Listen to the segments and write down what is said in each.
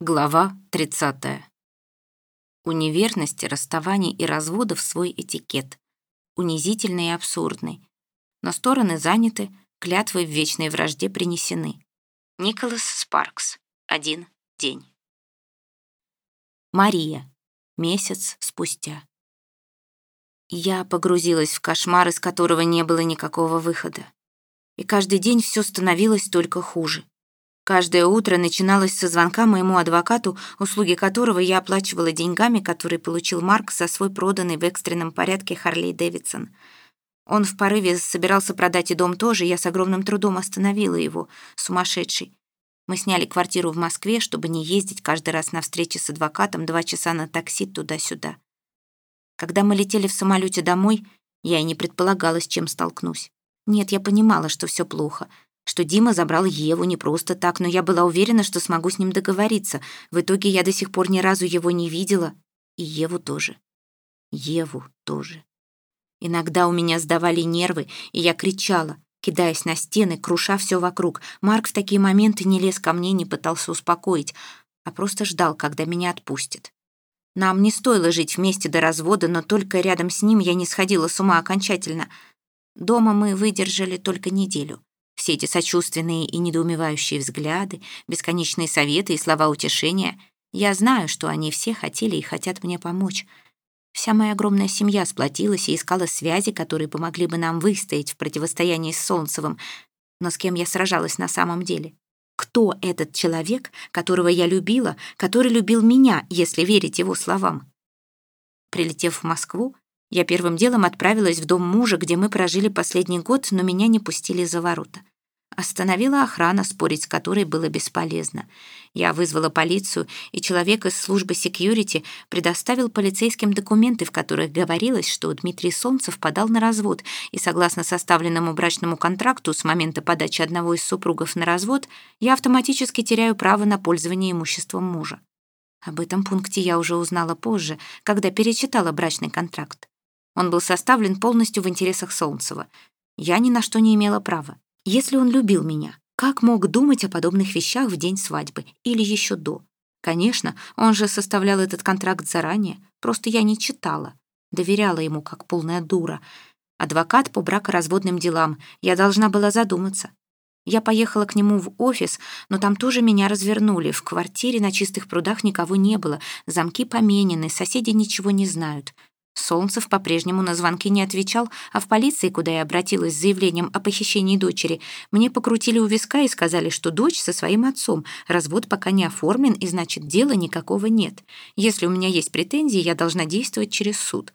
Глава 30. У неверности, расставаний и разводов свой этикет. Унизительный и абсурдный. Но стороны заняты, клятвы в вечной вражде принесены. Николас Спаркс. Один день. Мария. Месяц спустя. Я погрузилась в кошмар, из которого не было никакого выхода. И каждый день все становилось только хуже. Каждое утро начиналось со звонка моему адвокату, услуги которого я оплачивала деньгами, которые получил Марк за свой проданный в экстренном порядке Харлей Дэвидсон. Он в порыве собирался продать и дом тоже, я с огромным трудом остановила его, сумасшедший. Мы сняли квартиру в Москве, чтобы не ездить каждый раз на встречи с адвокатом два часа на такси туда-сюда. Когда мы летели в самолете домой, я и не предполагала, с чем столкнусь. Нет, я понимала, что все плохо — что Дима забрал Еву не просто так, но я была уверена, что смогу с ним договориться. В итоге я до сих пор ни разу его не видела. И Еву тоже. Еву тоже. Иногда у меня сдавали нервы, и я кричала, кидаясь на стены, круша все вокруг. Марк в такие моменты не лез ко мне, не пытался успокоить, а просто ждал, когда меня отпустят. Нам не стоило жить вместе до развода, но только рядом с ним я не сходила с ума окончательно. Дома мы выдержали только неделю. Все эти сочувственные и недоумевающие взгляды, бесконечные советы и слова утешения. Я знаю, что они все хотели и хотят мне помочь. Вся моя огромная семья сплотилась и искала связи, которые помогли бы нам выстоять в противостоянии с Солнцевым. Но с кем я сражалась на самом деле? Кто этот человек, которого я любила, который любил меня, если верить его словам? Прилетев в Москву, я первым делом отправилась в дом мужа, где мы прожили последний год, но меня не пустили за ворота. Остановила охрана, спорить с которой было бесполезно. Я вызвала полицию, и человек из службы секьюрити предоставил полицейским документы, в которых говорилось, что Дмитрий Солнцев подал на развод, и согласно составленному брачному контракту с момента подачи одного из супругов на развод, я автоматически теряю право на пользование имуществом мужа. Об этом пункте я уже узнала позже, когда перечитала брачный контракт. Он был составлен полностью в интересах Солнцева. Я ни на что не имела права. Если он любил меня, как мог думать о подобных вещах в день свадьбы или еще до? Конечно, он же составлял этот контракт заранее, просто я не читала. Доверяла ему, как полная дура. Адвокат по бракоразводным делам. Я должна была задуматься. Я поехала к нему в офис, но там тоже меня развернули. В квартире на чистых прудах никого не было. Замки поменены, соседи ничего не знают. Солнцев по-прежнему на звонки не отвечал, а в полиции, куда я обратилась с заявлением о похищении дочери, мне покрутили у виска и сказали, что дочь со своим отцом, развод пока не оформлен, и значит, дела никакого нет. Если у меня есть претензии, я должна действовать через суд.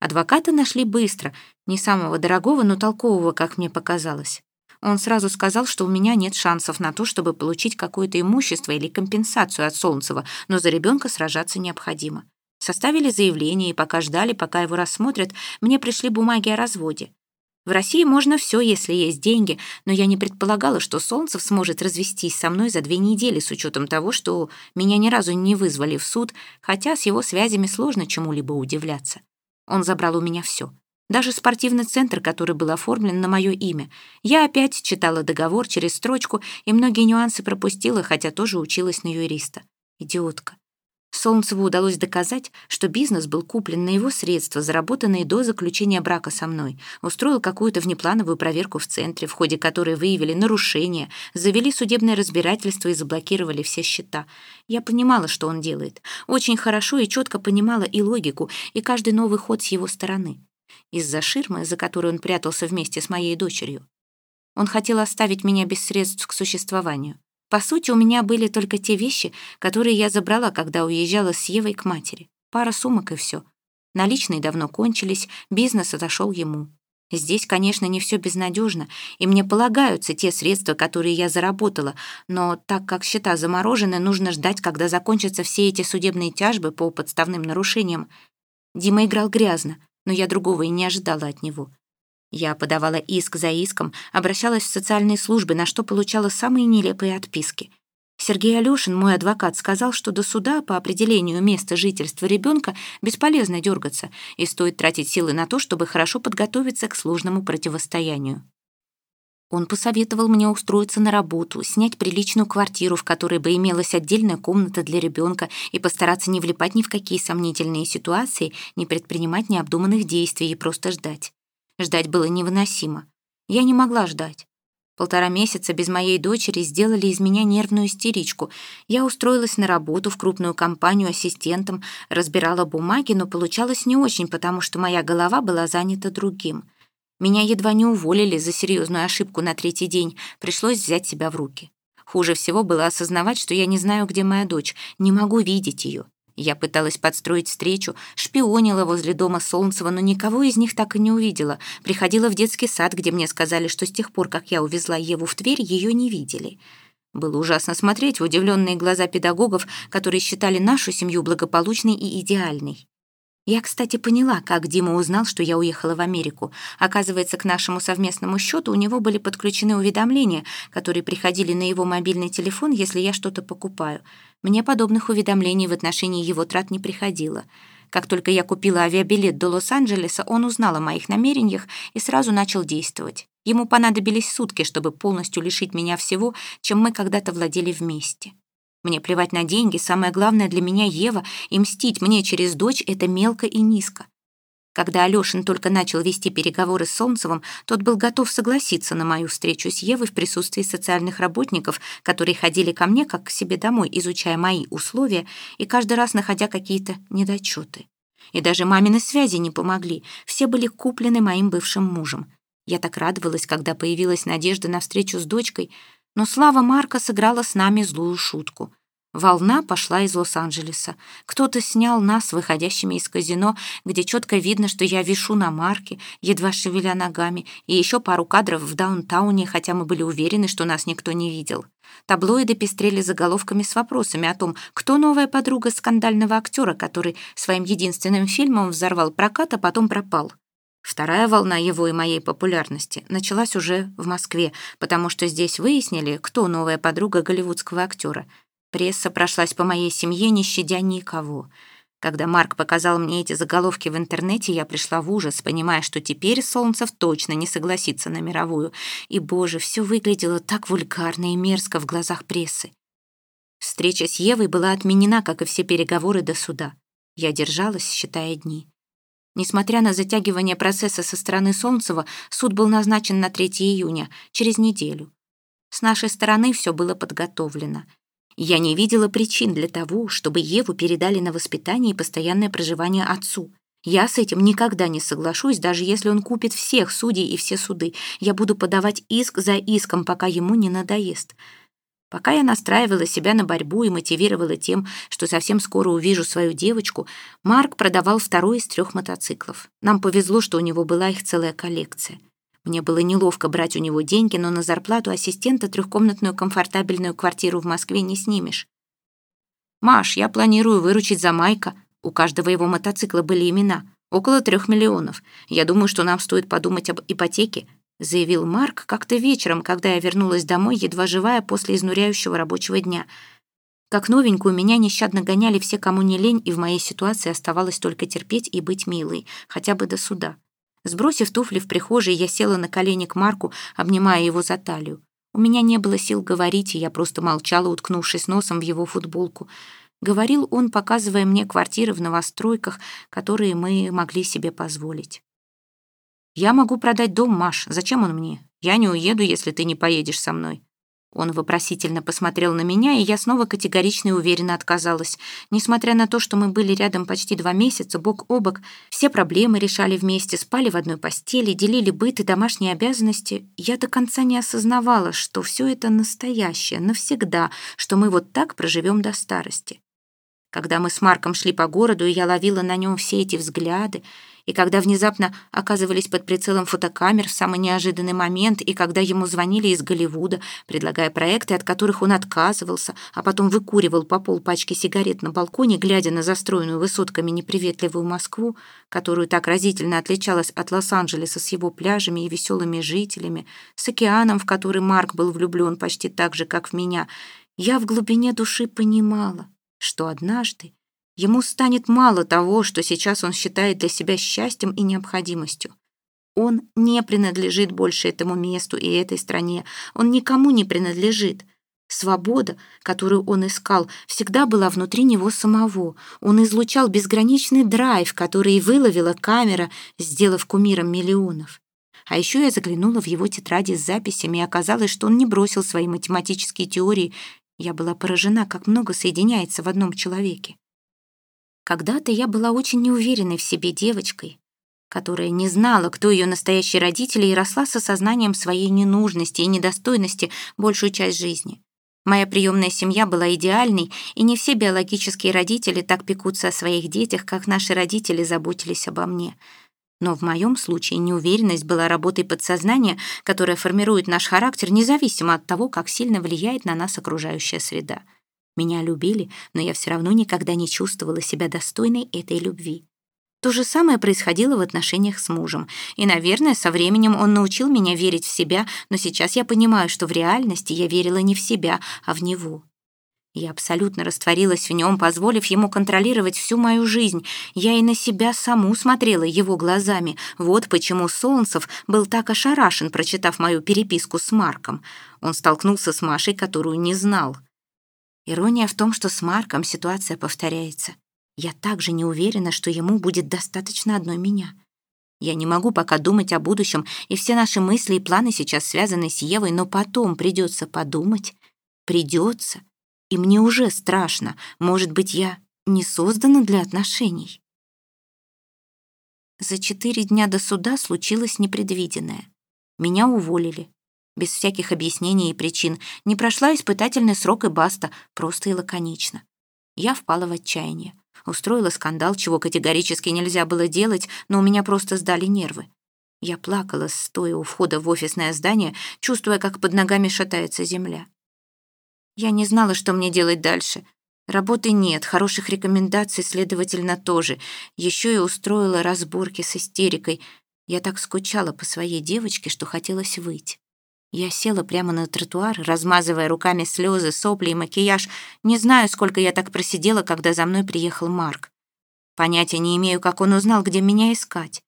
Адвоката нашли быстро, не самого дорогого, но толкового, как мне показалось. Он сразу сказал, что у меня нет шансов на то, чтобы получить какое-то имущество или компенсацию от Солнцева, но за ребенка сражаться необходимо. Составили заявление, и пока ждали, пока его рассмотрят, мне пришли бумаги о разводе. В России можно все, если есть деньги, но я не предполагала, что Солнцев сможет развестись со мной за две недели с учетом того, что меня ни разу не вызвали в суд, хотя с его связями сложно чему-либо удивляться. Он забрал у меня все. Даже спортивный центр, который был оформлен на мое имя. Я опять читала договор через строчку и многие нюансы пропустила, хотя тоже училась на юриста. Идиотка. Солнцеву удалось доказать, что бизнес был куплен на его средства, заработанные до заключения брака со мной. Устроил какую-то внеплановую проверку в центре, в ходе которой выявили нарушения, завели судебное разбирательство и заблокировали все счета. Я понимала, что он делает. Очень хорошо и четко понимала и логику, и каждый новый ход с его стороны. Из-за ширмы, за которой он прятался вместе с моей дочерью. Он хотел оставить меня без средств к существованию. По сути, у меня были только те вещи, которые я забрала, когда уезжала с Евой к матери. Пара сумок и все. Наличные давно кончились, бизнес отошел ему. Здесь, конечно, не все безнадежно, и мне полагаются те средства, которые я заработала, но так как счета заморожены, нужно ждать, когда закончатся все эти судебные тяжбы по подставным нарушениям. Дима играл грязно, но я другого и не ожидала от него. Я подавала иск за иском, обращалась в социальные службы, на что получала самые нелепые отписки. Сергей Алёшин, мой адвокат, сказал, что до суда по определению места жительства ребенка бесполезно дергаться и стоит тратить силы на то, чтобы хорошо подготовиться к сложному противостоянию. Он посоветовал мне устроиться на работу, снять приличную квартиру, в которой бы имелась отдельная комната для ребенка, и постараться не влипать ни в какие сомнительные ситуации, не предпринимать необдуманных действий и просто ждать. Ждать было невыносимо. Я не могла ждать. Полтора месяца без моей дочери сделали из меня нервную истеричку. Я устроилась на работу в крупную компанию ассистентом, разбирала бумаги, но получалось не очень, потому что моя голова была занята другим — меня едва не уволили за серьезную ошибку на третий день. Пришлось взять себя в руки. Хуже всего было осознавать, что я не знаю, где моя дочь, не могу видеть ее. Я пыталась подстроить встречу, шпионила возле дома Солнцева, но никого из них так и не увидела. Приходила в детский сад, где мне сказали, что с тех пор, как я увезла Еву в Тверь, ее не видели. Было ужасно смотреть в удивленные глаза педагогов, которые считали нашу семью благополучной и идеальной. Я, кстати, поняла, как Дима узнал, что я уехала в Америку. Оказывается, к нашему совместному счету у него были подключены уведомления, которые приходили на его мобильный телефон, если я что-то покупаю. Мне подобных уведомлений в отношении его трат не приходило. Как только я купила авиабилет до Лос-Анджелеса, он узнал о моих намерениях и сразу начал действовать. Ему понадобились сутки, чтобы полностью лишить меня всего, чем мы когда-то владели вместе. Мне плевать на деньги, самое главное для меня Ева, и мстить мне через дочь — это мелко и низко. Когда Алёшин только начал вести переговоры с Солнцевым, тот был готов согласиться на мою встречу с Евой в присутствии социальных работников, которые ходили ко мне как к себе домой, изучая мои условия и каждый раз находя какие-то недочеты. И даже мамины связи не помогли, все были куплены моим бывшим мужем. Я так радовалась, когда появилась надежда на встречу с дочкой — но слава Марка сыграла с нами злую шутку. Волна пошла из Лос-Анджелеса. Кто-то снял нас, выходящими из казино, где четко видно, что я вишу на Марке, едва шевеля ногами, и еще пару кадров в даунтауне, хотя мы были уверены, что нас никто не видел. Таблоиды пестрели заголовками с вопросами о том, кто новая подруга скандального актера, который своим единственным фильмом взорвал прокат, а потом пропал. Вторая волна его и моей популярности началась уже в Москве, потому что здесь выяснили, кто новая подруга голливудского актера. Пресса прошлась по моей семье, не щадя никого. Когда Марк показал мне эти заголовки в интернете, я пришла в ужас, понимая, что теперь Солнцев точно не согласится на мировую. И, боже, все выглядело так вульгарно и мерзко в глазах прессы. Встреча с Евой была отменена, как и все переговоры до суда. Я держалась, считая дни. Несмотря на затягивание процесса со стороны Солнцева, суд был назначен на 3 июня, через неделю. С нашей стороны все было подготовлено. Я не видела причин для того, чтобы Еву передали на воспитание и постоянное проживание отцу. Я с этим никогда не соглашусь, даже если он купит всех судей и все суды. Я буду подавать иск за иском, пока ему не надоест. Пока я настраивала себя на борьбу и мотивировала тем, что совсем скоро увижу свою девочку, Марк продавал второй из трех мотоциклов. Нам повезло, что у него была их целая коллекция. Мне было неловко брать у него деньги, но на зарплату ассистента трехкомнатную комфортабельную квартиру в Москве не снимешь. «Маш, я планирую выручить за Майка». У каждого его мотоцикла были имена. Около трех миллионов. Я думаю, что нам стоит подумать об ипотеке заявил Марк как-то вечером, когда я вернулась домой, едва живая после изнуряющего рабочего дня. Как новенькую, меня нещадно гоняли все, кому не лень, и в моей ситуации оставалось только терпеть и быть милой, хотя бы до суда. Сбросив туфли в прихожей, я села на колени к Марку, обнимая его за талию. У меня не было сил говорить, и я просто молчала, уткнувшись носом в его футболку. Говорил он, показывая мне квартиры в новостройках, которые мы могли себе позволить. «Я могу продать дом, Маш. Зачем он мне? Я не уеду, если ты не поедешь со мной». Он вопросительно посмотрел на меня, и я снова категорично и уверенно отказалась. Несмотря на то, что мы были рядом почти два месяца, бок о бок, все проблемы решали вместе, спали в одной постели, делили быт и домашние обязанности, я до конца не осознавала, что все это настоящее, навсегда, что мы вот так проживем до старости. Когда мы с Марком шли по городу, и я ловила на нем все эти взгляды, и когда внезапно оказывались под прицелом фотокамер в самый неожиданный момент, и когда ему звонили из Голливуда, предлагая проекты, от которых он отказывался, а потом выкуривал по полпачки сигарет на балконе, глядя на застроенную высотками неприветливую Москву, которую так разительно отличалась от Лос-Анджелеса с его пляжами и веселыми жителями, с океаном, в который Марк был влюблен почти так же, как в меня, я в глубине души понимала, что однажды Ему станет мало того, что сейчас он считает для себя счастьем и необходимостью. Он не принадлежит больше этому месту и этой стране. Он никому не принадлежит. Свобода, которую он искал, всегда была внутри него самого. Он излучал безграничный драйв, который выловила камера, сделав кумиром миллионов. А еще я заглянула в его тетради с записями, и оказалось, что он не бросил свои математические теории. Я была поражена, как много соединяется в одном человеке. Когда-то я была очень неуверенной в себе девочкой, которая не знала, кто ее настоящие родители, и росла с осознанием своей ненужности и недостойности большую часть жизни. Моя приемная семья была идеальной, и не все биологические родители так пекутся о своих детях, как наши родители заботились обо мне. Но в моем случае неуверенность была работой подсознания, которая формирует наш характер независимо от того, как сильно влияет на нас окружающая среда. Меня любили, но я все равно никогда не чувствовала себя достойной этой любви. То же самое происходило в отношениях с мужем. И, наверное, со временем он научил меня верить в себя, но сейчас я понимаю, что в реальности я верила не в себя, а в него. Я абсолютно растворилась в нем, позволив ему контролировать всю мою жизнь. Я и на себя саму смотрела его глазами. Вот почему Солнцев был так ошарашен, прочитав мою переписку с Марком. Он столкнулся с Машей, которую не знал. Ирония в том, что с Марком ситуация повторяется. Я также не уверена, что ему будет достаточно одной меня. Я не могу пока думать о будущем, и все наши мысли и планы сейчас связаны с Евой, но потом придется подумать. Придется. И мне уже страшно. Может быть, я не создана для отношений. За четыре дня до суда случилось непредвиденное. Меня уволили. Без всяких объяснений и причин. Не прошла испытательный срок и баста, просто и лаконично. Я впала в отчаяние. Устроила скандал, чего категорически нельзя было делать, но у меня просто сдали нервы. Я плакала, стоя у входа в офисное здание, чувствуя, как под ногами шатается земля. Я не знала, что мне делать дальше. Работы нет, хороших рекомендаций, следовательно, тоже. Еще и устроила разборки с истерикой. Я так скучала по своей девочке, что хотелось выйти. Я села прямо на тротуар, размазывая руками слезы, сопли и макияж. Не знаю, сколько я так просидела, когда за мной приехал Марк. Понятия не имею, как он узнал, где меня искать.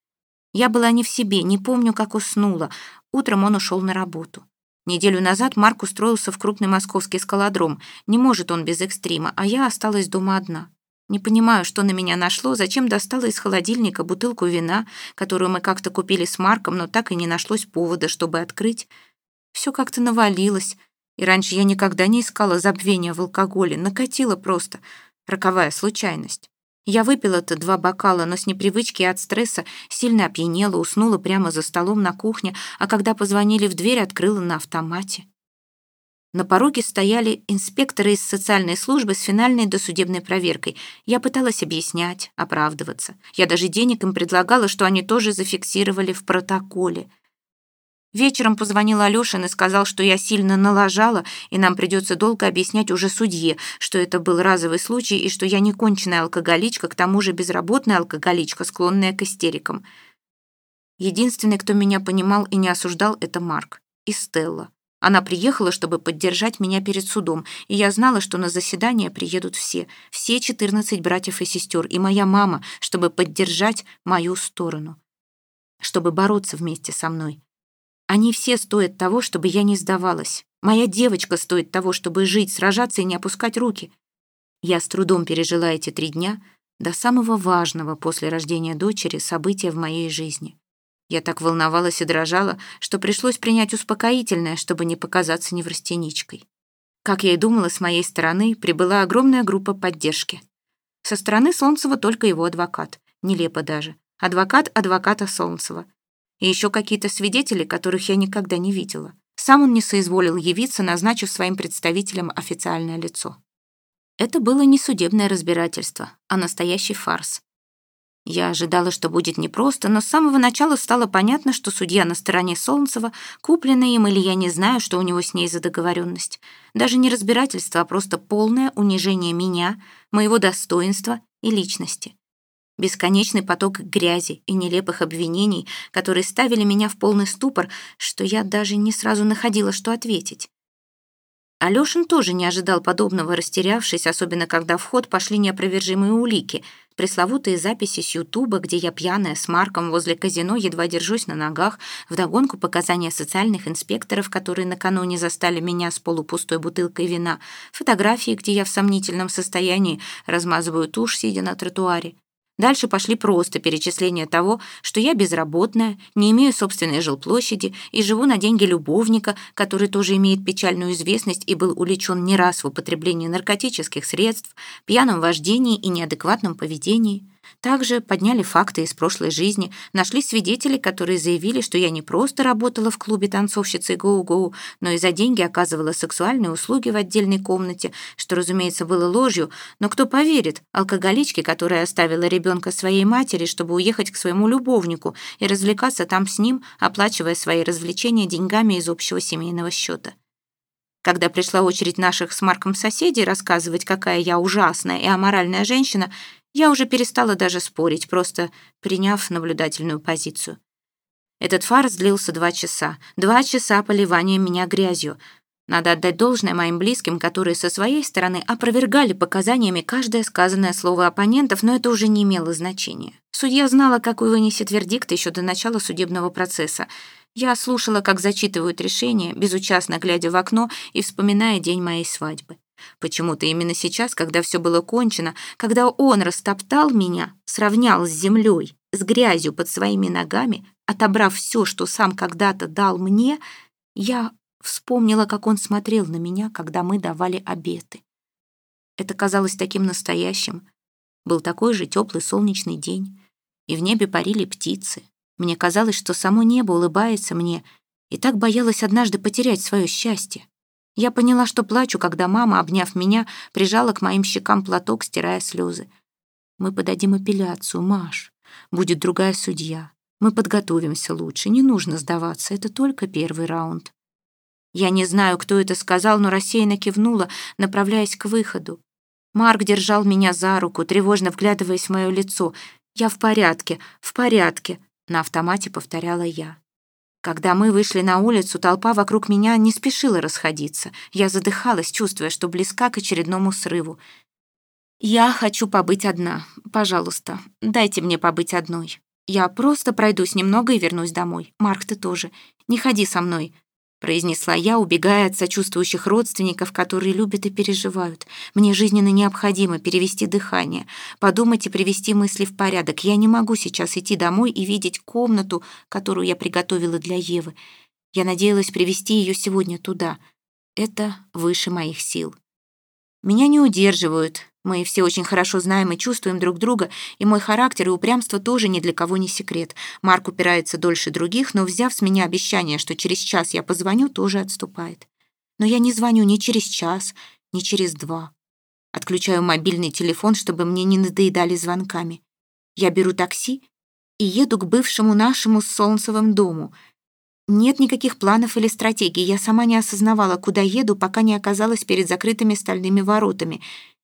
Я была не в себе, не помню, как уснула. Утром он ушел на работу. Неделю назад Марк устроился в крупный московский скалодром. Не может он без экстрима, а я осталась дома одна. Не понимаю, что на меня нашло, зачем достала из холодильника бутылку вина, которую мы как-то купили с Марком, но так и не нашлось повода, чтобы открыть. Все как-то навалилось. И раньше я никогда не искала забвения в алкоголе, накатила просто. Роковая случайность. Я выпила-то два бокала, но с непривычки и от стресса сильно опьянела, уснула прямо за столом на кухне, а когда позвонили в дверь, открыла на автомате. На пороге стояли инспекторы из социальной службы с финальной досудебной проверкой. Я пыталась объяснять, оправдываться. Я даже денег им предлагала, что они тоже зафиксировали в протоколе — Вечером позвонил Алёшин и сказал, что я сильно налажала, и нам придется долго объяснять уже судье, что это был разовый случай и что я не конченая алкоголичка, к тому же безработная алкоголичка, склонная к истерикам. Единственный, кто меня понимал и не осуждал, это Марк и Стелла. Она приехала, чтобы поддержать меня перед судом, и я знала, что на заседание приедут все, все 14 братьев и сестер, и моя мама, чтобы поддержать мою сторону, чтобы бороться вместе со мной. Они все стоят того, чтобы я не сдавалась. Моя девочка стоит того, чтобы жить, сражаться и не опускать руки. Я с трудом пережила эти три дня до самого важного после рождения дочери события в моей жизни. Я так волновалась и дрожала, что пришлось принять успокоительное, чтобы не показаться неврастеничкой. Как я и думала, с моей стороны прибыла огромная группа поддержки. Со стороны Солнцева только его адвокат. Нелепо даже. Адвокат адвоката Солнцева и еще какие-то свидетели, которых я никогда не видела. Сам он не соизволил явиться, назначив своим представителем официальное лицо. Это было не судебное разбирательство, а настоящий фарс. Я ожидала, что будет непросто, но с самого начала стало понятно, что судья на стороне Солнцева, купленный им или я не знаю, что у него с ней за договоренность. Даже не разбирательство, а просто полное унижение меня, моего достоинства и личности бесконечный поток грязи и нелепых обвинений, которые ставили меня в полный ступор, что я даже не сразу находила, что ответить. Алёшин тоже не ожидал подобного, растерявшись, особенно когда в ход пошли неопровержимые улики. Пресловутые записи с Ютуба, где я пьяная с Марком возле казино, едва держусь на ногах, вдогонку показания социальных инспекторов, которые накануне застали меня с полупустой бутылкой вина, фотографии, где я в сомнительном состоянии размазываю тушь, сидя на тротуаре. Дальше пошли просто перечисления того, что я безработная, не имею собственной жилплощади и живу на деньги любовника, который тоже имеет печальную известность и был уличен не раз в употреблении наркотических средств, пьяном вождении и неадекватном поведении. Также подняли факты из прошлой жизни, нашли свидетелей, которые заявили, что я не просто работала в клубе танцовщицы Гоу-Гоу, но и за деньги оказывала сексуальные услуги в отдельной комнате, что, разумеется, было ложью, но кто поверит алкоголичке, которая оставила ребенка своей матери, чтобы уехать к своему любовнику и развлекаться там с ним, оплачивая свои развлечения деньгами из общего семейного счета. Когда пришла очередь наших с Марком соседей рассказывать, какая я ужасная и аморальная женщина, я уже перестала даже спорить, просто приняв наблюдательную позицию. Этот фарс длился два часа. Два часа поливания меня грязью. Надо отдать должное моим близким, которые со своей стороны опровергали показаниями каждое сказанное слово оппонентов, но это уже не имело значения. Судья знала, какой вынесет вердикт еще до начала судебного процесса. Я слушала, как зачитывают решение, безучастно глядя в окно и вспоминая день моей свадьбы. Почему-то именно сейчас, когда все было кончено, когда он растоптал меня, сравнял с землей, с грязью под своими ногами, отобрав все, что сам когда-то дал мне, я вспомнила, как он смотрел на меня, когда мы давали обеты. Это казалось таким настоящим. Был такой же теплый солнечный день, и в небе парили птицы. Мне казалось, что само небо улыбается мне, и так боялась однажды потерять свое счастье. Я поняла, что плачу, когда мама, обняв меня, прижала к моим щекам платок, стирая слезы. «Мы подадим апелляцию, Маш. Будет другая судья. Мы подготовимся лучше. Не нужно сдаваться. Это только первый раунд». Я не знаю, кто это сказал, но рассеянно кивнула, направляясь к выходу. Марк держал меня за руку, тревожно вглядываясь в мое лицо. «Я в порядке, в порядке», — на автомате повторяла я. Когда мы вышли на улицу, толпа вокруг меня не спешила расходиться. Я задыхалась, чувствуя, что близка к очередному срыву. «Я хочу побыть одна. Пожалуйста, дайте мне побыть одной. Я просто пройдусь немного и вернусь домой. Марк, ты тоже. Не ходи со мной произнесла я, убегая от сочувствующих родственников, которые любят и переживают. Мне жизненно необходимо перевести дыхание, подумать и привести мысли в порядок. Я не могу сейчас идти домой и видеть комнату, которую я приготовила для Евы. Я надеялась привести ее сегодня туда. Это выше моих сил. Меня не удерживают. Мы все очень хорошо знаем и чувствуем друг друга, и мой характер и упрямство тоже ни для кого не секрет. Марк упирается дольше других, но, взяв с меня обещание, что через час я позвоню, тоже отступает. Но я не звоню ни через час, ни через два. Отключаю мобильный телефон, чтобы мне не надоедали звонками. Я беру такси и еду к бывшему нашему Солнцевым дому — нет никаких планов или стратегий. Я сама не осознавала, куда еду, пока не оказалась перед закрытыми стальными воротами.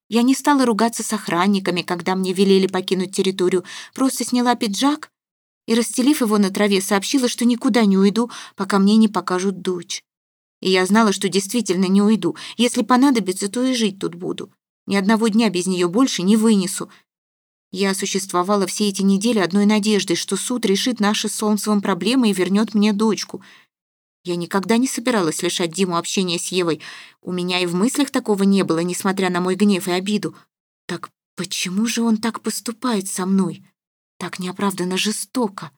Я не стала ругаться с охранниками, когда мне велели покинуть территорию. Просто сняла пиджак и, расстелив его на траве, сообщила, что никуда не уйду, пока мне не покажут дочь. И я знала, что действительно не уйду. Если понадобится, то и жить тут буду. Ни одного дня без нее больше не вынесу. Я существовала все эти недели одной надеждой, что суд решит наши с Солнцевым проблемы и вернет мне дочку. Я никогда не собиралась лишать Диму общения с Евой. У меня и в мыслях такого не было, несмотря на мой гнев и обиду. Так почему же он так поступает со мной? Так неоправданно жестоко.